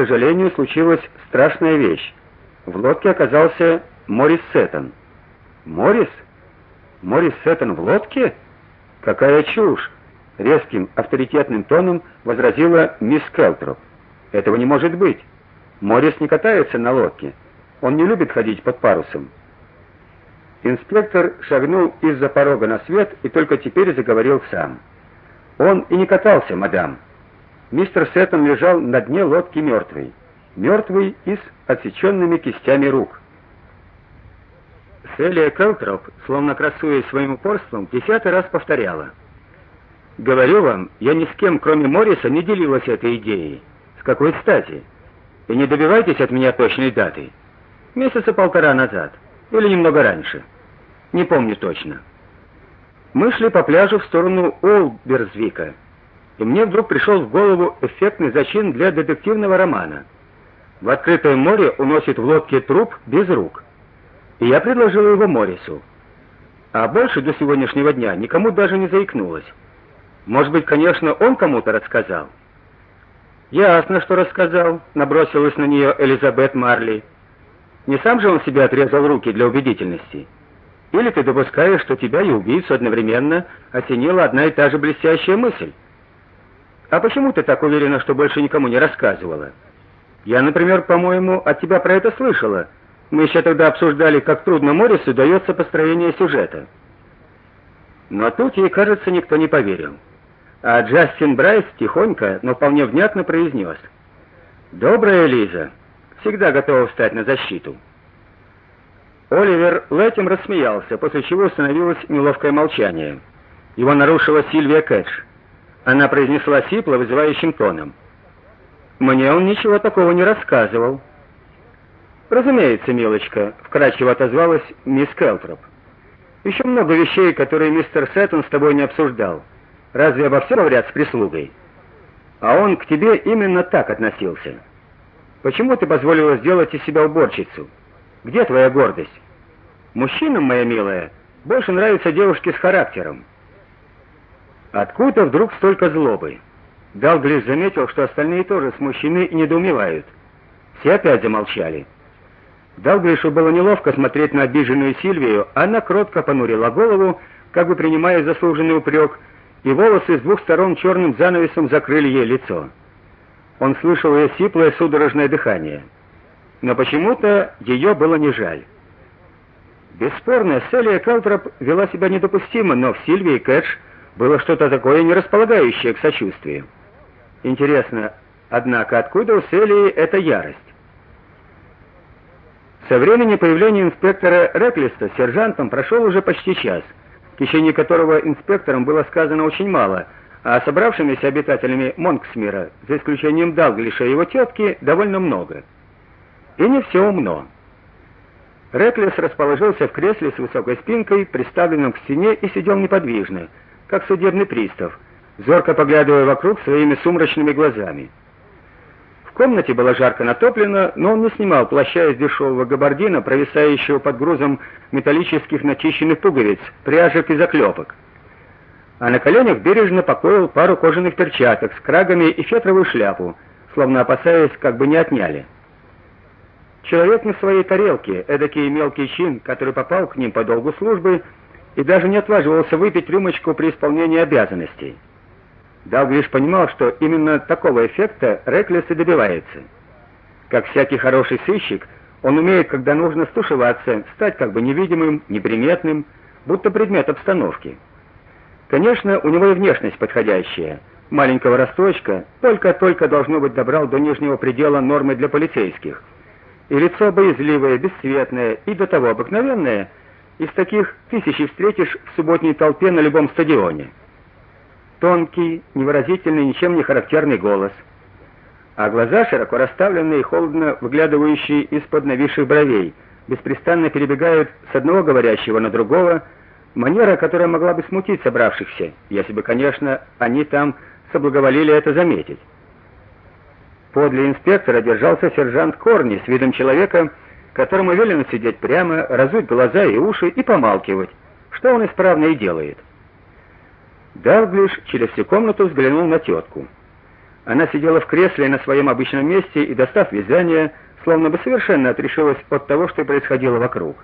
сожалению, случилась страшная вещь. В лодке оказался Морис Сеттон. Морис? Морис Сеттон в лодке? Какая чушь! резким авторитетным тоном возразила мисс Келтроп. Этого не может быть. Морис не катается на лодке. Он не любит ходить под парусом. Инспектор шагнул из-за порога на свет и только теперь заговорил сам. Он и не катался, мадам. Мистер Сеттон лежал на дне лодки мертвый, мертвый и с отсеченными кистями рук. Селия Келтроп, словно красуясь своим упорством, десятый раз повторяла: "Говорю вам, я ни с кем, кроме Морриса, не делилась этой идеей. С какой стати? И не добивайтесь от меня точной даты. Месяца полтора назад или немного раньше. Не помню точно. Мы шли по пляжу в сторону Олберзвика, и мне вдруг пришел в голову эффектный зачин для детективного романа. В открытое море уносит в лодке труп без рук. И я предложил его Морису. А больше до сегодняшнего дня никому даже не заикнулось. Может быть, конечно, он кому-то рассказал. Ясно, что рассказал, набросилась на нее Элизабет Марли. Не сам же он себе отрезал руки для убедительности. Или ты допускаешь, что тебя и убийцу одновременно осенила одна и та же блестящая мысль? А почему ты так уверена, что больше никому не рассказывала? Я, например, по-моему, от тебя про это слышала. Мы еще тогда обсуждали, как трудно Морису дается построение сюжета. Но тут ей, кажется, никто не поверил. А Джастин Брайс тихонько, но вполне внятно произнес. «Добрая Лиза, всегда готова встать на защиту». Оливер Лэтим рассмеялся, после чего установилось неловкое молчание. Его нарушила Сильвия Кэтч. Она произнесла сипло, вызывающим тоном. «Мне он ничего такого не рассказывал». «Разумеется, милочка», — вкратчиво отозвалась мисс Келтроп. «Еще много вещей, которые мистер Сэттон с тобой не обсуждал. Разве обо всем говорят с прислугой? А он к тебе именно так относился. Почему ты позволила сделать из себя уборщицу?» Где твоя гордость? Мужчинам, моя милая, больше нравятся девушки с характером. Откуда вдруг столько злобы? Далглиш заметил, что остальные тоже смущены и недоумевают. Все опять замолчали. Далглишу было неловко смотреть на обиженную Сильвию, она кротко понурила голову, как бы принимая заслуженный упрек, и волосы с двух сторон черным занавесом закрыли ей лицо. Он слышал ее сиплое судорожное дыхание но почему-то ее было не жаль. Бесспорно, Селия Келтроп вела себя недопустимо, но в Сильвии Кэтч было что-то такое не располагающее к сочувствию. Интересно, однако, откуда у Селии эта ярость? Со времени появления инспектора Реклиста сержантом прошел уже почти час, в течение которого инспекторам было сказано очень мало, а собравшимися обитателями Монксмира, за исключением Далглиша и его тетки, довольно много. И не все умно. Реклес расположился в кресле с высокой спинкой, приставленном к стене, и сидел неподвижно, как судебный пристав, зорко поглядывая вокруг своими сумрачными глазами. В комнате было жарко натоплено, но он не снимал плаща из дешевого габардина, провисающего под грузом металлических начищенных пуговиц, пряжек и заклепок. А на коленях бережно покоил пару кожаных перчаток с крагами и фетровую шляпу, словно опасаясь, как бы не отняли. Человек на своей тарелке, эдакий мелкий чин, который попал к ним по долгу службы и даже не отваживался выпить рюмочку при исполнении обязанностей. Далглиш понимал, что именно такого эффекта Реклес и добивается. Как всякий хороший сыщик, он умеет, когда нужно стушеваться, стать как бы невидимым, неприметным, будто предмет обстановки. Конечно, у него и внешность подходящая. Маленького росточка, только-только должно быть добрал до нижнего предела нормы для полицейских – и лицо боязливое, бесцветное и до того обыкновенное, из таких тысячи встретишь в субботней толпе на любом стадионе. Тонкий, невыразительный, ничем не характерный голос, а глаза широко расставленные и холодно выглядывающие из-под нависших бровей, беспрестанно перебегают с одного говорящего на другого, манера, которая могла бы смутить собравшихся, если бы, конечно, они там соблаговолили это заметить. Подле инспектора держался сержант Корни с видом человека, которому велено сидеть прямо, разуть глаза и уши и помалкивать, что он исправно и делает. Далглиш через всю комнату взглянул на тетку. Она сидела в кресле на своем обычном месте и, достав вязание, словно бы совершенно отрешилась от того, что происходило вокруг.